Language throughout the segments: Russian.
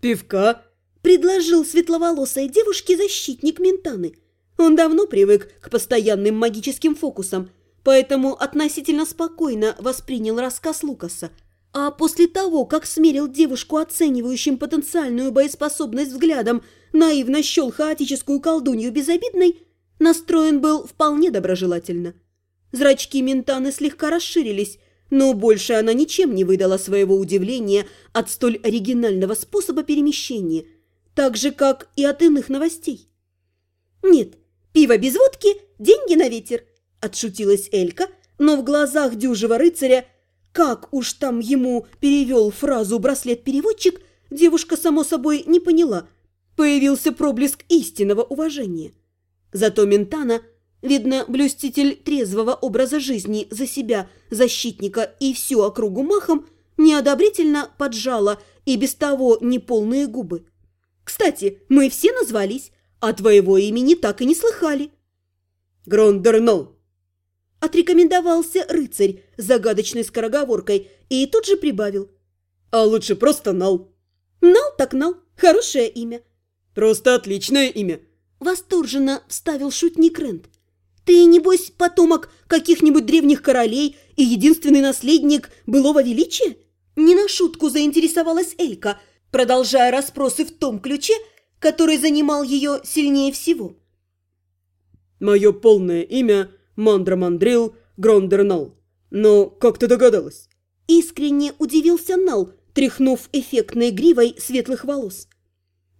Пивка?» – предложил светловолосой девушке защитник Ментаны. Он давно привык к постоянным магическим фокусам, поэтому относительно спокойно воспринял рассказ Лукаса. А после того, как смерил девушку оценивающим потенциальную боеспособность взглядом, наивно счел хаотическую колдунью безобидной, настроен был вполне доброжелательно. Зрачки Ментаны слегка расширились, но больше она ничем не выдала своего удивления от столь оригинального способа перемещения, так же, как и от иных новостей. «Нет, пиво без водки, деньги на ветер», – отшутилась Элька, но в глазах дюжего рыцаря, как уж там ему перевел фразу браслет-переводчик, девушка, само собой, не поняла. Появился проблеск истинного уважения. Зато Ментана – Видно, блюститель трезвого образа жизни за себя, защитника и всю округу махом неодобрительно поджала и без того неполные губы. «Кстати, мы все назвались, а твоего имени так и не слыхали». «Грондернол!» Отрекомендовался рыцарь загадочной скороговоркой и тут же прибавил. «А лучше просто Нал». «Нал так Нал, хорошее имя». «Просто отличное имя», – восторженно вставил шутник Рент. Ты, небось, потомок каких-нибудь древних королей и единственный наследник былого величия?» Не на шутку заинтересовалась Элька, продолжая расспросы в том ключе, который занимал ее сильнее всего. «Мое полное имя Мандра Мандрил Грондернал. Но как ты догадалась?» Искренне удивился Нал, тряхнув эффектной гривой светлых волос.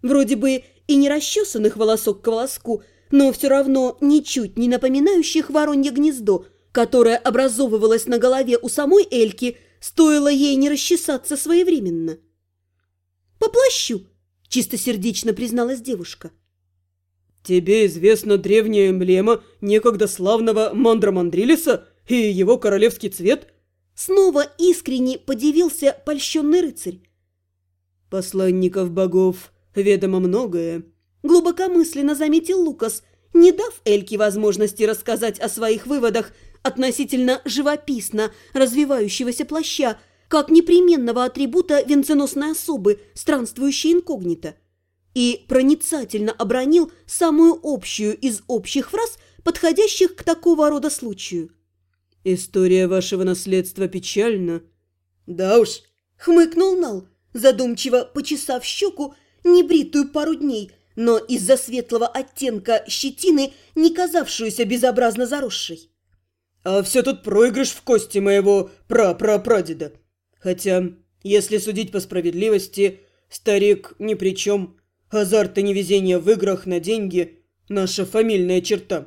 Вроде бы и не расчесанных волосок к волоску, но все равно ничуть не напоминающих воронье гнездо, которое образовывалось на голове у самой Эльки, стоило ей не расчесаться своевременно. «По плащу!» – чистосердечно призналась девушка. «Тебе известна древняя эмблема некогда славного Мандрамандрилиса и его королевский цвет?» Снова искренне подивился польщенный рыцарь. «Посланников богов ведомо многое», глубокомысленно заметил Лукас, не дав Эльке возможности рассказать о своих выводах относительно живописно развивающегося плаща, как непременного атрибута венценосной особы, странствующей инкогнито, и проницательно обронил самую общую из общих фраз, подходящих к такого рода случаю. «История вашего наследства печальна». «Да уж», — хмыкнул Нал, задумчиво почесав щеку, небритую пару дней, но из-за светлого оттенка щетины, не казавшуюся безобразно заросшей. «А все тут проигрыш в кости моего пра-пра-прадеда. Хотя, если судить по справедливости, старик ни при чем. Азарт и невезение в играх на деньги – наша фамильная черта».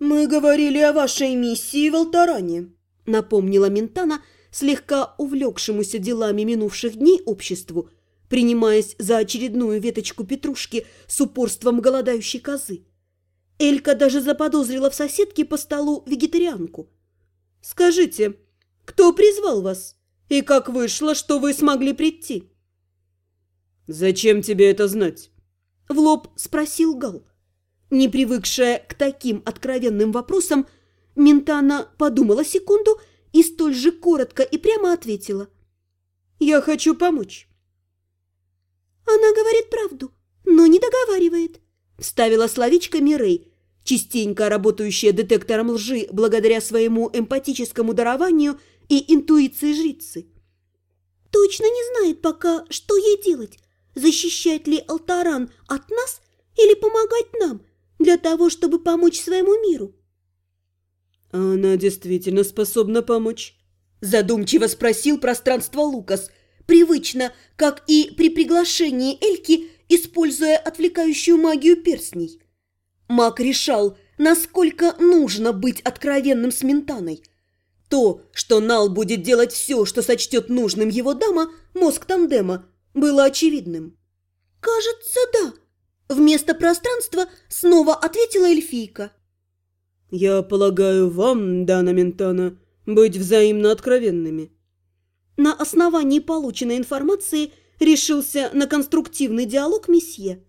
«Мы говорили о вашей миссии в Алтаране», – напомнила Ментана, слегка увлекшемуся делами минувших дней обществу – принимаясь за очередную веточку петрушки с упорством голодающей козы. Элька даже заподозрила в соседке по столу вегетарианку. «Скажите, кто призвал вас? И как вышло, что вы смогли прийти?» «Зачем тебе это знать?» В лоб спросил Гал. Не привыкшая к таким откровенным вопросам, Ментана подумала секунду и столь же коротко и прямо ответила. «Я хочу помочь». «Она говорит правду, но не договаривает», – вставила словечко Мирей, частенько работающая детектором лжи благодаря своему эмпатическому дарованию и интуиции жрицы. «Точно не знает пока, что ей делать, защищать ли Алтаран от нас или помогать нам для того, чтобы помочь своему миру». «Она действительно способна помочь?» Задумчиво спросил пространство Лукас, привычно, как и при приглашении Эльки, используя отвлекающую магию перстней. Маг решал, насколько нужно быть откровенным с Ментаной. То, что Нал будет делать все, что сочтет нужным его дама, мозг тандема, было очевидным. «Кажется, да», – вместо пространства снова ответила эльфийка. «Я полагаю вам, Дана Ментана, быть взаимно откровенными» на основании полученной информации решился на конструктивный диалог месье.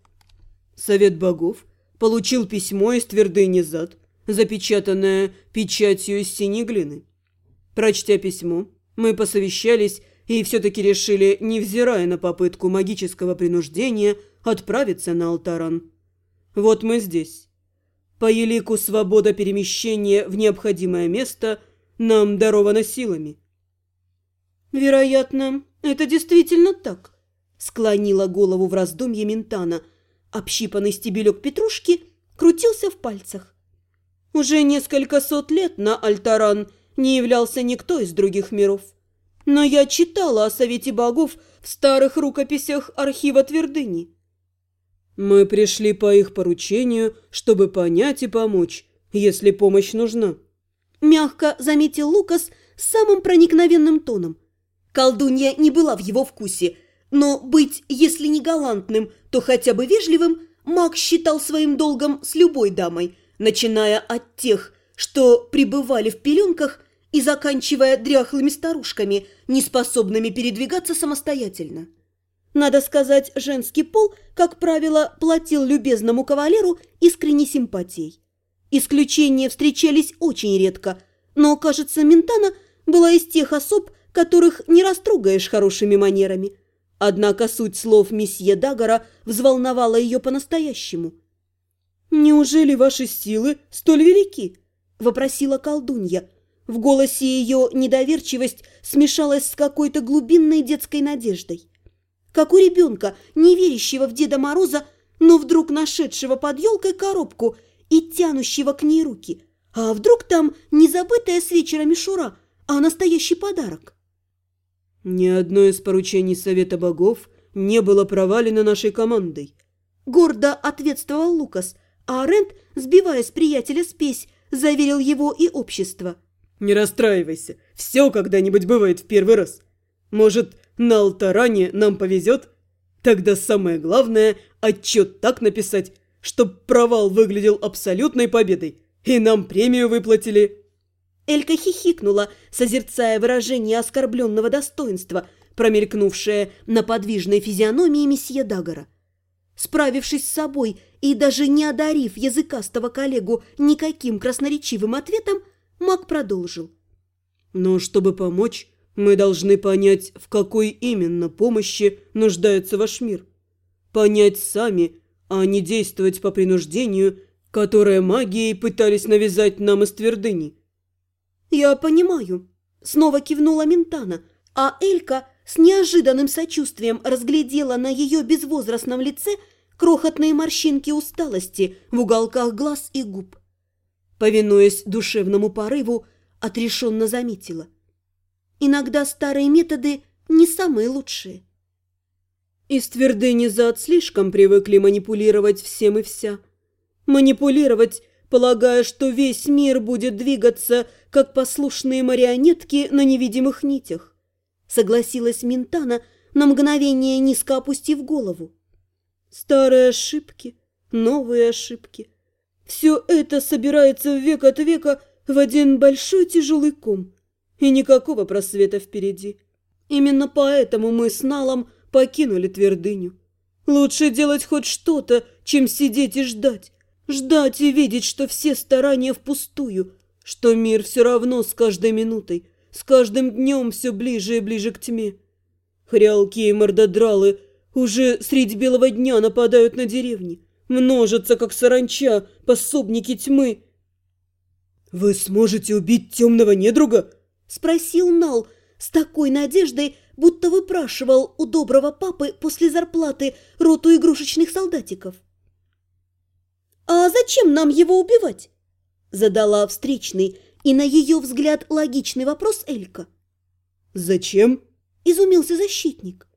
Совет богов получил письмо из твердыни зад, запечатанное печатью из синей глины. Прочтя письмо, мы посовещались и все-таки решили, невзирая на попытку магического принуждения, отправиться на Алтаран. Вот мы здесь. По елику свобода перемещения в необходимое место нам дарована силами. Вероятно, это действительно так, склонила голову в раздумье Ментана. Общипанный стебелек петрушки крутился в пальцах. Уже несколько сот лет на Альтаран не являлся никто из других миров. Но я читала о Совете Богов в старых рукописях архива Твердыни. Мы пришли по их поручению, чтобы понять и помочь, если помощь нужна. Мягко заметил Лукас самым проникновенным тоном. Колдунья не была в его вкусе, но быть, если не галантным, то хотя бы вежливым, маг считал своим долгом с любой дамой, начиная от тех, что пребывали в пеленках, и заканчивая дряхлыми старушками, неспособными передвигаться самостоятельно. Надо сказать, женский пол, как правило, платил любезному кавалеру искренней симпатией. Исключения встречались очень редко, но, кажется, Ментана была из тех особ, которых не растрогаешь хорошими манерами. Однако суть слов месье Дагора взволновала ее по-настоящему. «Неужели ваши силы столь велики?» – вопросила колдунья. В голосе ее недоверчивость смешалась с какой-то глубинной детской надеждой. Как у ребенка, не верящего в Деда Мороза, но вдруг нашедшего под елкой коробку и тянущего к ней руки. А вдруг там не забытая с вечера мишура, а настоящий подарок? Ни одно из поручений Совета Богов не было провалено нашей командой. Гордо ответствовал Лукас, а Рент, сбивая с приятеля спесь, заверил его и общество. «Не расстраивайся, все когда-нибудь бывает в первый раз. Может, на Алтаране нам повезет? Тогда самое главное – отчет так написать, чтоб провал выглядел абсолютной победой, и нам премию выплатили». Элька хихикнула, созерцая выражение оскорбленного достоинства, промелькнувшее на подвижной физиономии месье Дагора. Справившись с собой и даже не одарив языкастого коллегу никаким красноречивым ответом, маг продолжил. «Но чтобы помочь, мы должны понять, в какой именно помощи нуждается ваш мир. Понять сами, а не действовать по принуждению, которое магией пытались навязать нам из твердыни. «Я понимаю», — снова кивнула Ментана, а Элька с неожиданным сочувствием разглядела на ее безвозрастном лице крохотные морщинки усталости в уголках глаз и губ. Повинуясь душевному порыву, отрешенно заметила. Иногда старые методы не самые лучшие. Из твердыни зад слишком привыкли манипулировать всем и вся. Манипулировать полагая, что весь мир будет двигаться, как послушные марионетки на невидимых нитях. Согласилась Ментана, на мгновение низко опустив голову. Старые ошибки, новые ошибки. Все это собирается век от века в один большой тяжелый ком. И никакого просвета впереди. Именно поэтому мы с Налом покинули твердыню. Лучше делать хоть что-то, чем сидеть и ждать, Ждать и видеть, что все старания впустую, что мир все равно с каждой минутой, с каждым днем все ближе и ближе к тьме. Хрялки и мордодралы уже средь белого дня нападают на деревни, множатся, как саранча, пособники тьмы. «Вы сможете убить темного недруга?» – спросил Нал с такой надеждой, будто выпрашивал у доброго папы после зарплаты роту игрушечных солдатиков. «А зачем нам его убивать?» Задала встречный и, на ее взгляд, логичный вопрос Элька. «Зачем?» – изумился защитник.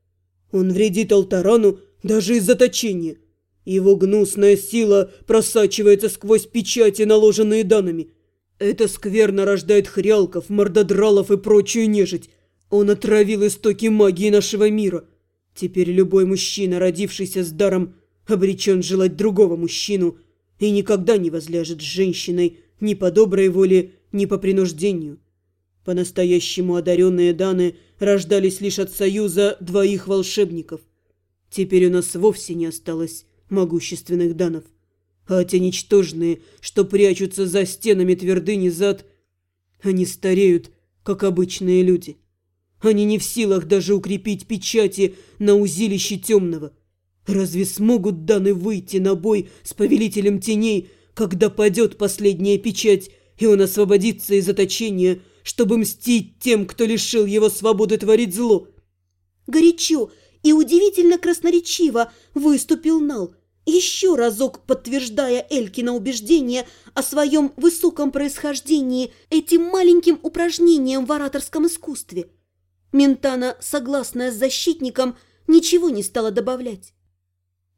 «Он вредит Алтарану даже из заточения. Его гнусная сила просачивается сквозь печати, наложенные данными. Это скверно рождает хрялков, мордодралов и прочую нежить. Он отравил истоки магии нашего мира. Теперь любой мужчина, родившийся с даром, обречен желать другого мужчину – и никогда не возляжет с женщиной ни по доброй воле, ни по принуждению. По-настоящему одаренные Даны рождались лишь от союза двоих волшебников. Теперь у нас вовсе не осталось могущественных Данов. А те ничтожные, что прячутся за стенами твердыни зад, они стареют, как обычные люди. Они не в силах даже укрепить печати на узилище темного. Разве смогут Даны выйти на бой с повелителем теней, когда падет последняя печать, и он освободится из заточения, чтобы мстить тем, кто лишил его свободы творить зло? Горячо и удивительно красноречиво выступил Нал, еще разок подтверждая Элькина убеждение о своем высоком происхождении этим маленьким упражнением в ораторском искусстве. Ментана, согласная с защитником, ничего не стала добавлять.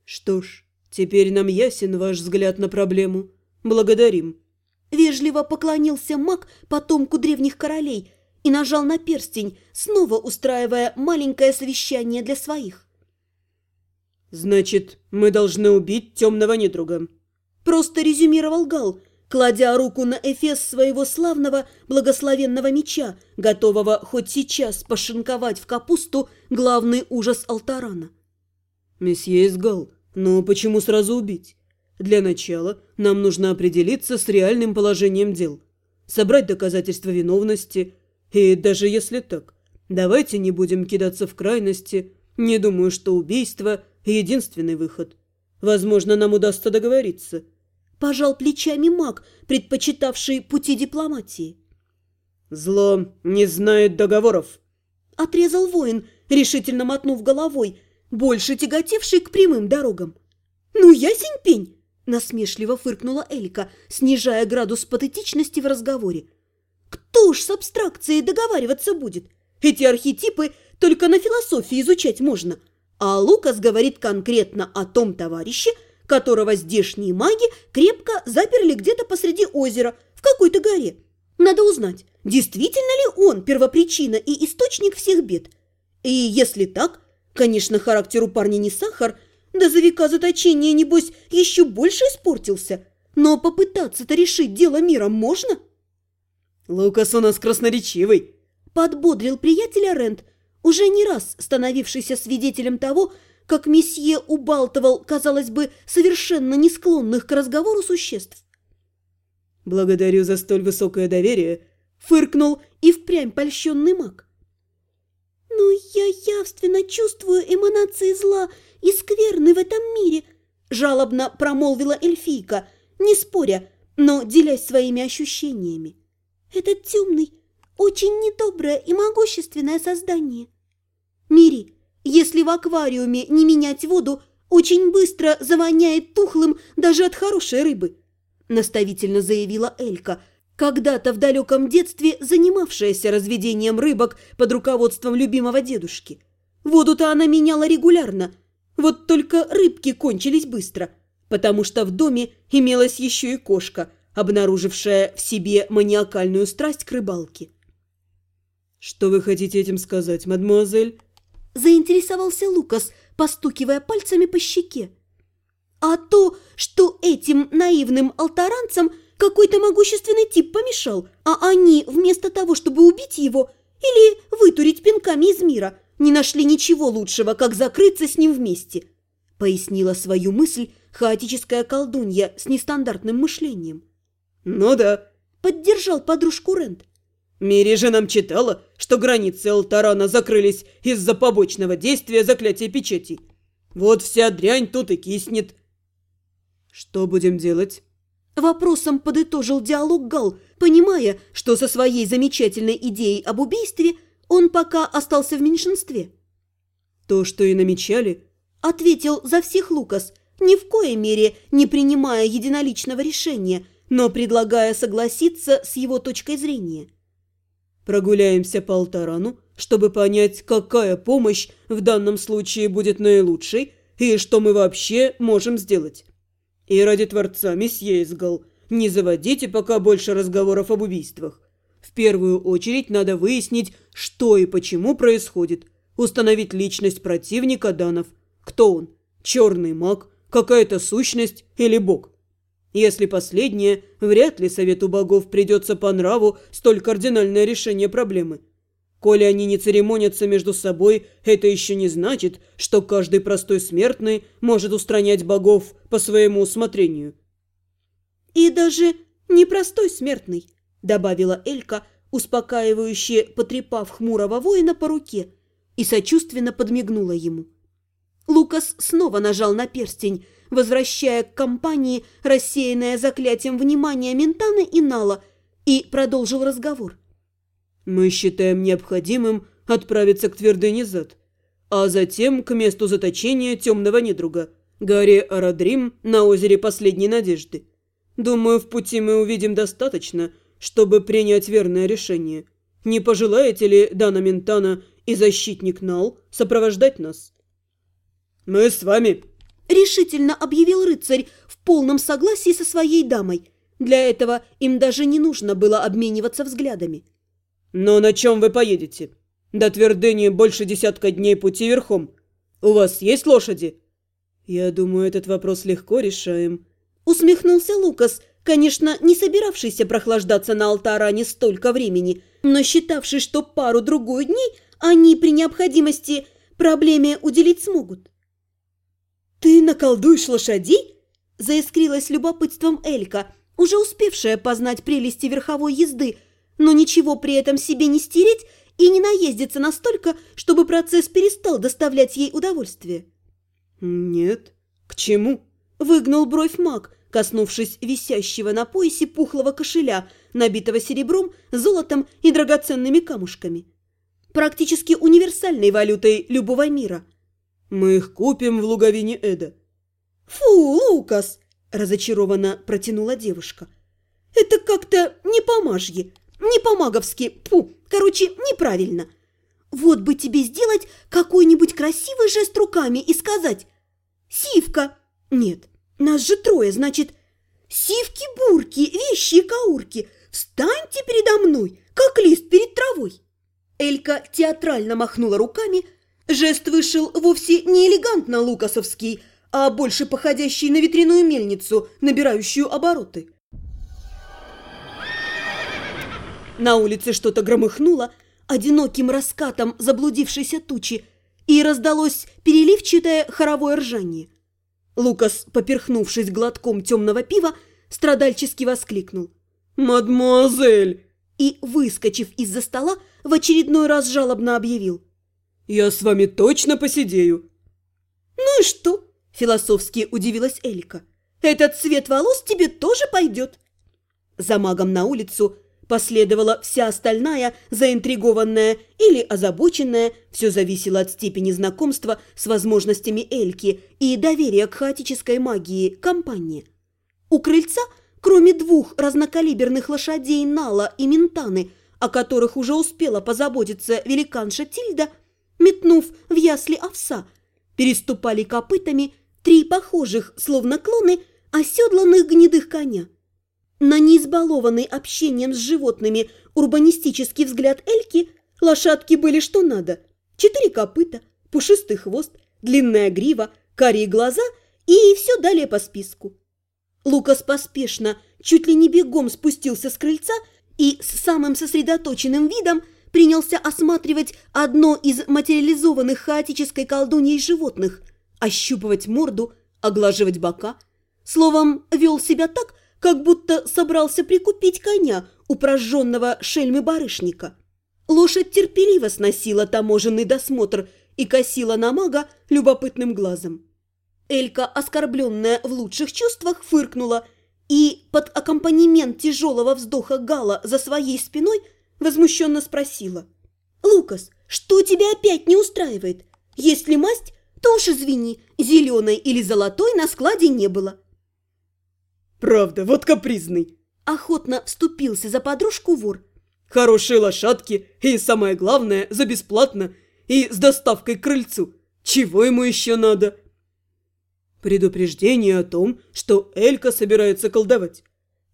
«Что ж, теперь нам ясен ваш взгляд на проблему. Благодарим». Вежливо поклонился маг потомку древних королей и нажал на перстень, снова устраивая маленькое совещание для своих. «Значит, мы должны убить темного недруга», – просто резюмировал Гал, кладя руку на эфес своего славного благословенного меча, готового хоть сейчас пошинковать в капусту главный ужас Алтарана. «Месье Изгал, но почему сразу убить? Для начала нам нужно определиться с реальным положением дел, собрать доказательства виновности, и даже если так, давайте не будем кидаться в крайности. Не думаю, что убийство – единственный выход. Возможно, нам удастся договориться». Пожал плечами маг, предпочитавший пути дипломатии. «Зло не знает договоров», – отрезал воин, решительно мотнув головой, больше тяготевший к прямым дорогам. «Ну, ясень пень!» – насмешливо фыркнула Элька, снижая градус патетичности в разговоре. «Кто уж с абстракцией договариваться будет? Эти архетипы только на философии изучать можно. А Лукас говорит конкретно о том товарище, которого здешние маги крепко заперли где-то посреди озера, в какой-то горе. Надо узнать, действительно ли он первопричина и источник всех бед. И если так, Конечно, характер у парня не сахар, да за века заточения, небось, еще больше испортился. Но попытаться-то решить дело мира можно? «Лукас у нас красноречивый», – подбодрил приятеля Рент, уже не раз становившийся свидетелем того, как месье убалтывал, казалось бы, совершенно не склонных к разговору существ. «Благодарю за столь высокое доверие», – фыркнул и впрямь польщенный маг. «Но я явственно чувствую эманации зла и скверны в этом мире», жалобно промолвила эльфийка, не споря, но делясь своими ощущениями. «Этот темный, очень недоброе и могущественное создание. Мири, если в аквариуме не менять воду, очень быстро завоняет тухлым даже от хорошей рыбы», наставительно заявила Элька – когда-то в далеком детстве занимавшаяся разведением рыбок под руководством любимого дедушки. Воду-то она меняла регулярно, вот только рыбки кончились быстро, потому что в доме имелась еще и кошка, обнаружившая в себе маниакальную страсть к рыбалке. «Что вы хотите этим сказать, мадемуазель?» Заинтересовался Лукас, постукивая пальцами по щеке. «А то, что этим наивным алтаранцам – какой-то могущественный тип помешал, а они, вместо того, чтобы убить его или вытурить пинками из мира, не нашли ничего лучшего, как закрыться с ним вместе», — пояснила свою мысль хаотическая колдунья с нестандартным мышлением. «Ну да», — поддержал подружку Рент. «Мири же нам читала, что границы Алтарана закрылись из-за побочного действия заклятия печати. Вот вся дрянь тут и киснет». «Что будем делать?» Вопросом подытожил диалог Гал, понимая, что со своей замечательной идеей об убийстве он пока остался в меньшинстве. «То, что и намечали», — ответил за всех Лукас, ни в коей мере не принимая единоличного решения, но предлагая согласиться с его точкой зрения. «Прогуляемся по Алтарану, чтобы понять, какая помощь в данном случае будет наилучшей и что мы вообще можем сделать». И ради Творца, месье Изгал, не заводите пока больше разговоров об убийствах. В первую очередь надо выяснить, что и почему происходит, установить личность противника Данов. Кто он? Черный маг, какая-то сущность или бог? Если последнее, вряд ли совету богов придется по нраву столь кардинальное решение проблемы – Коли они не церемонятся между собой, это еще не значит, что каждый простой смертный может устранять богов по своему усмотрению. «И даже непростой смертный», — добавила Элька, успокаивающе потрепав хмурого воина по руке, и сочувственно подмигнула ему. Лукас снова нажал на перстень, возвращая к компании рассеянное заклятием внимания Ментана и Нала, и продолжил разговор. «Мы считаем необходимым отправиться к твердыне зад, а затем к месту заточения темного недруга, горе Арадрим на озере Последней Надежды. Думаю, в пути мы увидим достаточно, чтобы принять верное решение. Не пожелаете ли, Дана Ментана и защитник Нал, сопровождать нас?» «Мы с вами», – решительно объявил рыцарь в полном согласии со своей дамой. Для этого им даже не нужно было обмениваться взглядами. «Но на чем вы поедете? До твердыни больше десятка дней пути верхом. У вас есть лошади?» «Я думаю, этот вопрос легко решаем», – усмехнулся Лукас, конечно, не собиравшийся прохлаждаться на алтаране столько времени, но считавший, что пару-другую дней они при необходимости проблеме уделить смогут. «Ты наколдуешь лошадей?» – заискрилась любопытством Элька, уже успевшая познать прелести верховой езды, но ничего при этом себе не стереть и не наездиться настолько, чтобы процесс перестал доставлять ей удовольствие. «Нет. К чему?» – выгнул бровь маг, коснувшись висящего на поясе пухлого кошеля, набитого серебром, золотом и драгоценными камушками. Практически универсальной валютой любого мира – мы их купим в луговине Эда. Фу, Лукас, разочарованно протянула девушка. Это как-то не по-мажье, не по-маговски, фу, короче, неправильно. Вот бы тебе сделать какой-нибудь красивый жест руками и сказать «Сивка». Нет, нас же трое, значит, «Сивки-бурки, вещи-каурки, встаньте передо мной, как лист перед травой». Элька театрально махнула руками, Жест вышел вовсе не элегантно лукасовский, а больше походящий на ветряную мельницу, набирающую обороты. На улице что-то громыхнуло, одиноким раскатом заблудившейся тучи, и раздалось переливчатое хоровое ржание. Лукас, поперхнувшись глотком темного пива, страдальчески воскликнул. «Мадемуазель!» И, выскочив из-за стола, в очередной раз жалобно объявил. Я с вами точно посидею. Ну и что? Философски удивилась Элька. Этот цвет волос тебе тоже пойдет. За магом на улицу последовала вся остальная, заинтригованная или озабоченная, все зависело от степени знакомства с возможностями Эльки и доверия к хаотической магии компании. У крыльца, кроме двух разнокалиберных лошадей Нала и Ментаны, о которых уже успела позаботиться великанша Тильда, метнув в ясли овса, переступали копытами три похожих, словно клоны, оседланных гнедых коня. На неизбалованный общением с животными урбанистический взгляд Эльки лошадки были что надо. Четыре копыта, пушистый хвост, длинная грива, карие глаза и все далее по списку. Лукас поспешно, чуть ли не бегом спустился с крыльца и с самым сосредоточенным видом – принялся осматривать одно из материализованных хаотической колдуньей животных, ощупывать морду, оглаживать бока. Словом, вел себя так, как будто собрался прикупить коня у прожженного шельмы-барышника. Лошадь терпеливо сносила таможенный досмотр и косила на мага любопытным глазом. Элька, оскорбленная в лучших чувствах, фыркнула и под аккомпанемент тяжелого вздоха Гала за своей спиной – Возмущенно спросила. «Лукас, что тебя опять не устраивает? Если масть, то уж извини, зеленой или золотой на складе не было». «Правда, вот капризный!» Охотно вступился за подружку вор. «Хорошие лошадки и, самое главное, за бесплатно и с доставкой к крыльцу. Чего ему еще надо?» «Предупреждение о том, что Элька собирается колдовать».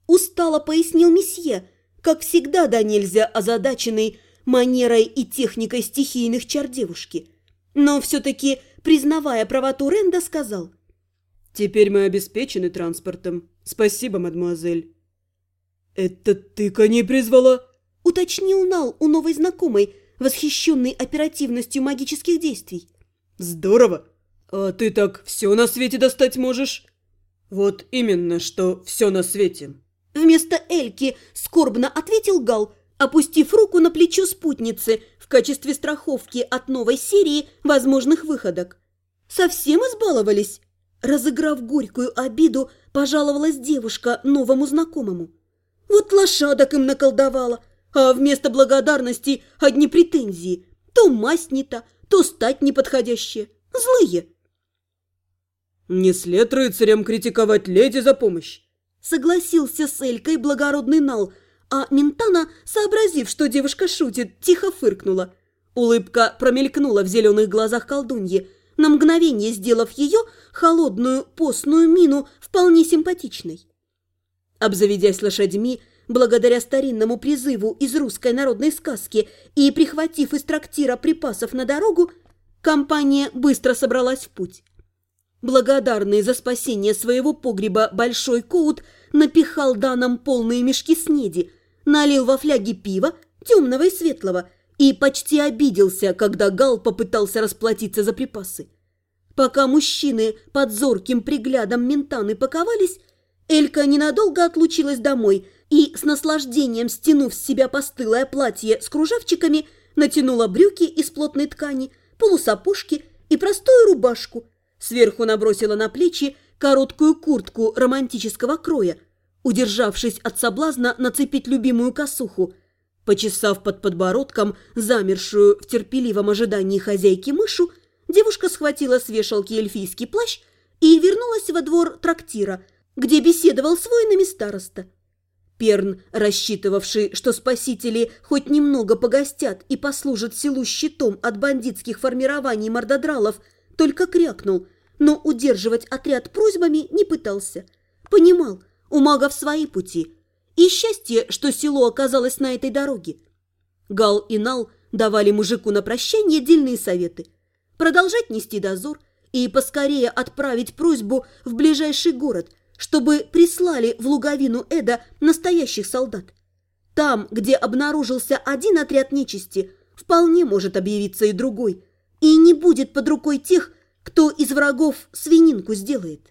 Устало пояснил месье, как всегда да нельзя озадаченный манерой и техникой стихийных чар девушки. Но все-таки, признавая правоту Ренда, сказал. «Теперь мы обеспечены транспортом. Спасибо, мадемуазель». «Это ты коней призвала?» – уточнил Нал у новой знакомой, восхищенной оперативностью магических действий. «Здорово! А ты так все на свете достать можешь?» «Вот именно, что все на свете». Вместо Эльки скорбно ответил Гал, опустив руку на плечо спутницы в качестве страховки от новой серии возможных выходок. Совсем избаловались? Разыграв горькую обиду, пожаловалась девушка новому знакомому. Вот лошадок им наколдовала, а вместо благодарности одни претензии. То масть не та, то стать неподходящая. Злые. «Не след рыцарям критиковать леди за помощь!» Согласился с Элькой благородный Нал, а Ментана, сообразив, что девушка шутит, тихо фыркнула. Улыбка промелькнула в зеленых глазах колдуньи, на мгновение сделав ее холодную постную мину вполне симпатичной. Обзаведясь лошадьми, благодаря старинному призыву из русской народной сказки и прихватив из трактира припасов на дорогу, компания быстро собралась в путь. Благодарный за спасение своего погреба Большой Коут напихал данам полные мешки снеди, налил во фляги пива, темного и светлого, и почти обиделся, когда Гал попытался расплатиться за припасы. Пока мужчины под зорким приглядом ментаны паковались, Элька ненадолго отлучилась домой и, с наслаждением стянув с себя постылое платье с кружавчиками, натянула брюки из плотной ткани, полусапожки и простую рубашку, Сверху набросила на плечи короткую куртку романтического кроя, удержавшись от соблазна нацепить любимую косуху. Почесав под подбородком замершую в терпеливом ожидании хозяйки мышу, девушка схватила с вешалки эльфийский плащ и вернулась во двор трактира, где беседовал с воинами староста. Перн, рассчитывавший, что спасители хоть немного погостят и послужат селу щитом от бандитских формирований мордодралов, только крякнул, но удерживать отряд просьбами не пытался. Понимал, у магов свои пути. И счастье, что село оказалось на этой дороге. Гал и Нал давали мужику на прощание дельные советы. Продолжать нести дозор и поскорее отправить просьбу в ближайший город, чтобы прислали в луговину Эда настоящих солдат. Там, где обнаружился один отряд нечисти, вполне может объявиться и другой – и не будет под рукой тех, кто из врагов свининку сделает.